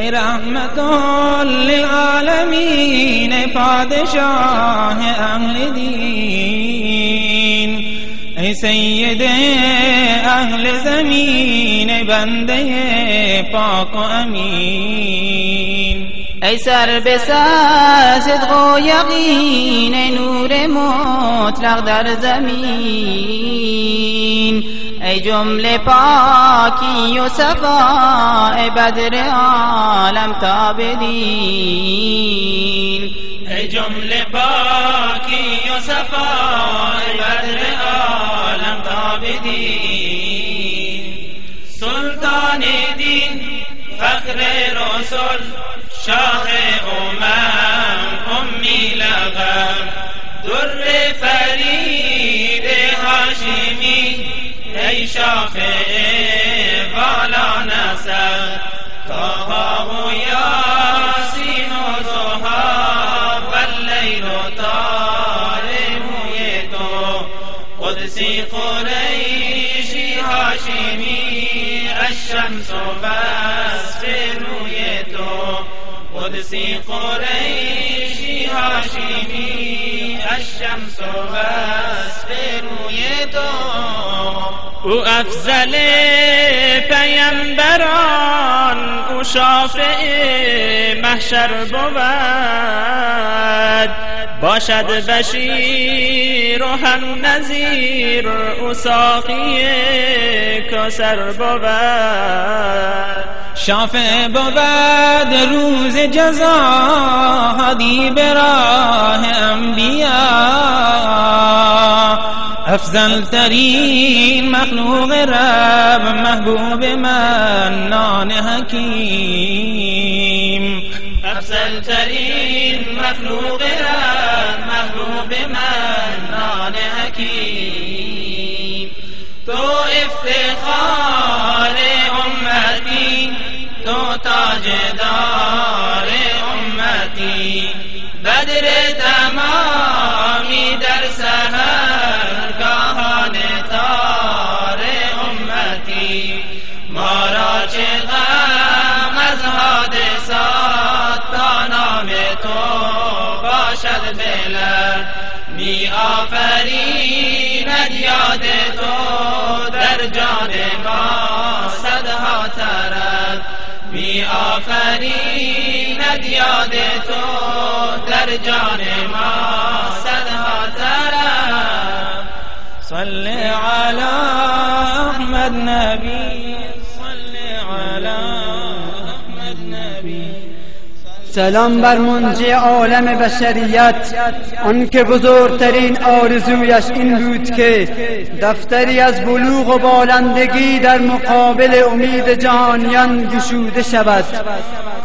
ای رحمت للعالمین پادشاه أهل دین ای سید أهل زمین بنده پاک و امین. ای سر به صدق و یقین نور مطلق در زمین. ای جمله پاکی و صفا بدر عالم تابدین ای جمله پاکی و صفا بدر عالم تابدین سلطان دین فخر رسول شاه امم امی لغم در فرید هاشمی ای شافع والا نسل طه و یاسین و زها واللیل طارموی تو. قدسی قریشی هاشمی الشمس بس روی تو. قدسی قریشی هاشمی الشمس بس روی تو او افضل پیمبران او شافع محشر بود. باشد بشیر و هم نظیر او ساقی کسر بود. شافع بود روز جزا هدی به راه افضل ترین مخلوق رب محبوب من نان حکیم. افضل ترین مخلوق رب محبوب من نان حکیم. تو افتخار امتی تو تاجدار امتی. بدر تمامی در سهر گاهان تار امتی. ما را چه غم از حادثات تا نام تو باشد بلد می آفریند یاد تو در جان ما صدها می آفریند یاد تو در جان ما صدها طرف. صل على احمد نبی. سلام بر منجی عالم بشریت. آن که بزرگترین آرزویش این بود که دفتری از بلوغ و بالندگی در مقابل امید جهانیان گشوده شود.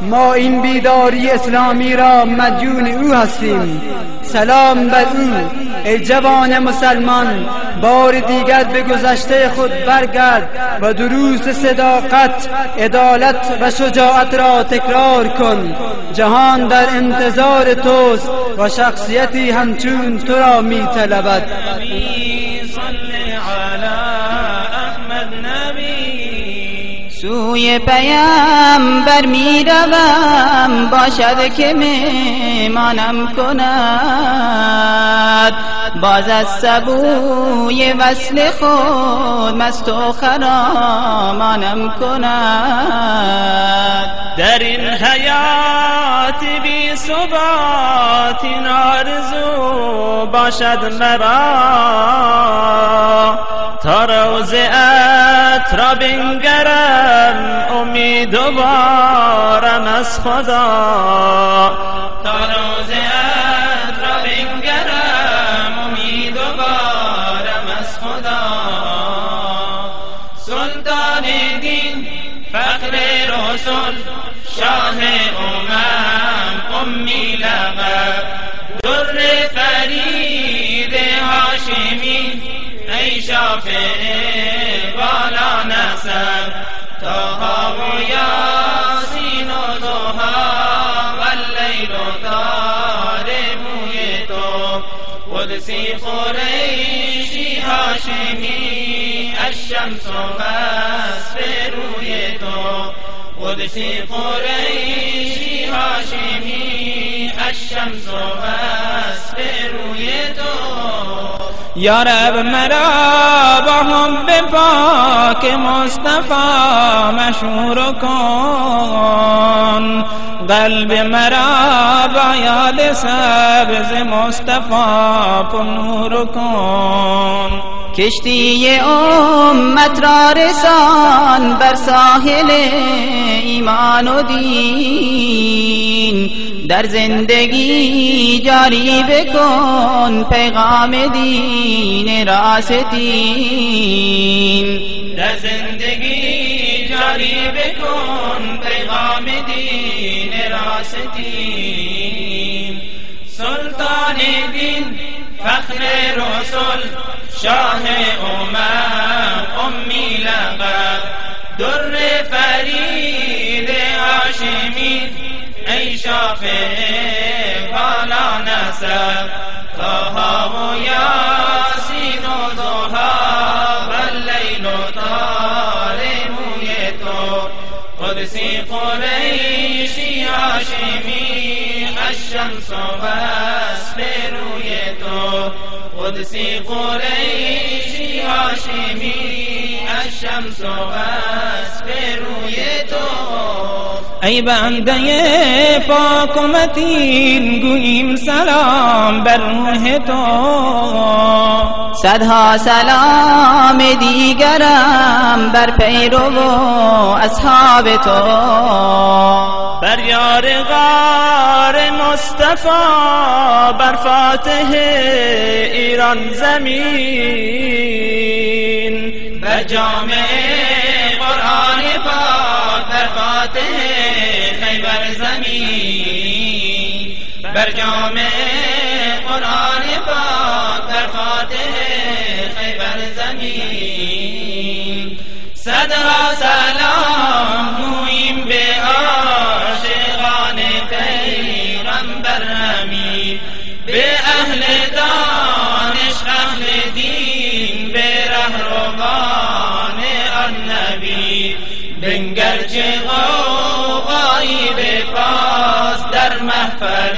ما این بیداری اسلامی را مدیون او هستیم. سلام بر او. ای جوان مسلمان بار دیگر به گذشته خود برگرد و دروس صداقت عدالت و شجاعت را تکرار کن. جهان در انتظار توست و شخصیتی همچون تو را می طلبد. سوی پیامبر می روم باشد که میمانم باز از سبوی وصل خود مست و خرامانم کند. در این حیات بی ثبات این آرزو باشد مرا. تا روزت را بنگرم امیدوارم از خدا. تا روزت فخر رسول شاه امم امی لغب در فرید هاشمی ای شافع بالا نسب طه و یاسین و ضحا واللیل طارموی تو قدسی قریشی هاشمی الشمس بس روی تو. قدسی قریشی هاشمی الشمس و به روی تو. یا رب مرا با هم به پاک مصطفی مشهور کن. قلب مرا با یاد سبز مصطفی پر نور کن کشتی امت را رسان بر ساحل ایمان و دین. در زندگی جاری بکن پیغام دین راستین در زندگی جاری بکن پیغام دین راستین سلطان دین فخر رسول شاه امم امی لقب. در فرید هاشمی ای شافع بالا نسب تاها و قریشی هاشمی الشمس و روی تو. قدسی قریشی هاشمی الشمس و روی تو. ای بنده پاک و متین گوییم سلام بر روح تو. صدها سلام دیگرم بر پیرو و اصحاب تو. بر یار غار مصطفی بر فاتح ایران زمین. بر جامع قرآن پاک بر فاتح خیبر زمین. بر جامع قرآن پاک بر فاتح خیبر زمین. صدها سلام گوییم به عاشقان پیغمبر امین. به اهل دانش اهل دین به رهروان النبی بنگر چه غوغایی به پاس در محفل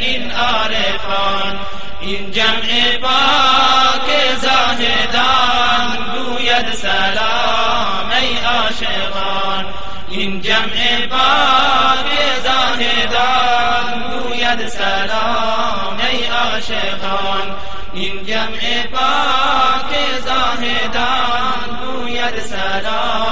این عارفان. این جمع پاک زاهدان گوید سلام ای عاشقان. این جمع پاک زاهدان گوید سلام ای عاشقان. این جمع پاک زاهدان گوید سلام